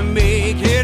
to make it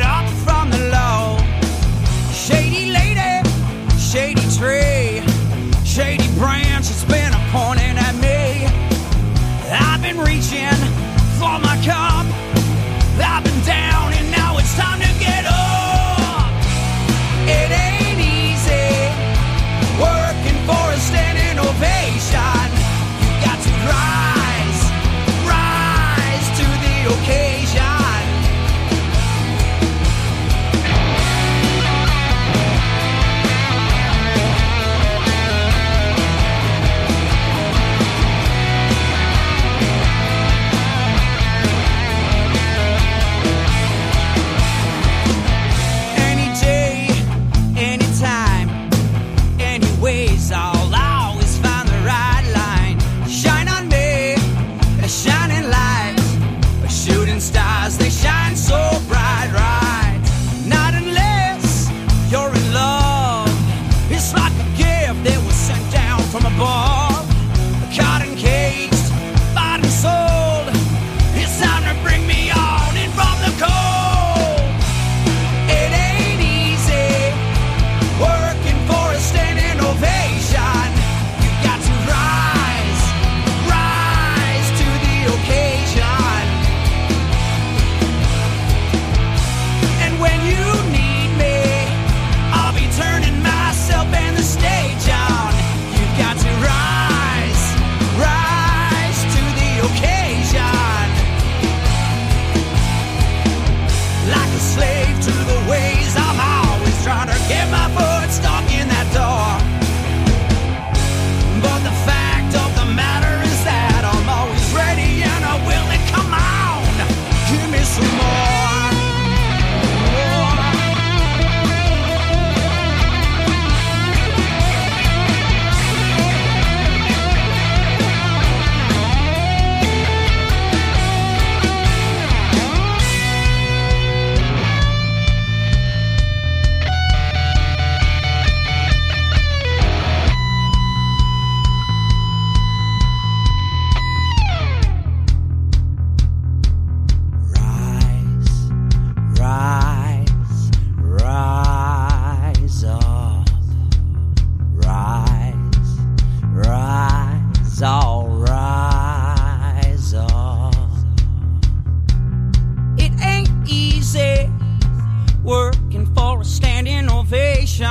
working for a standing ovation.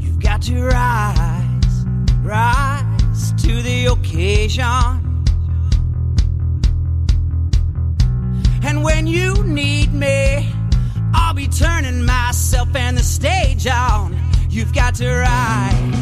You've got to rise, rise to the occasion. And when you need me, I'll be turning myself and the stage on. You've got to rise.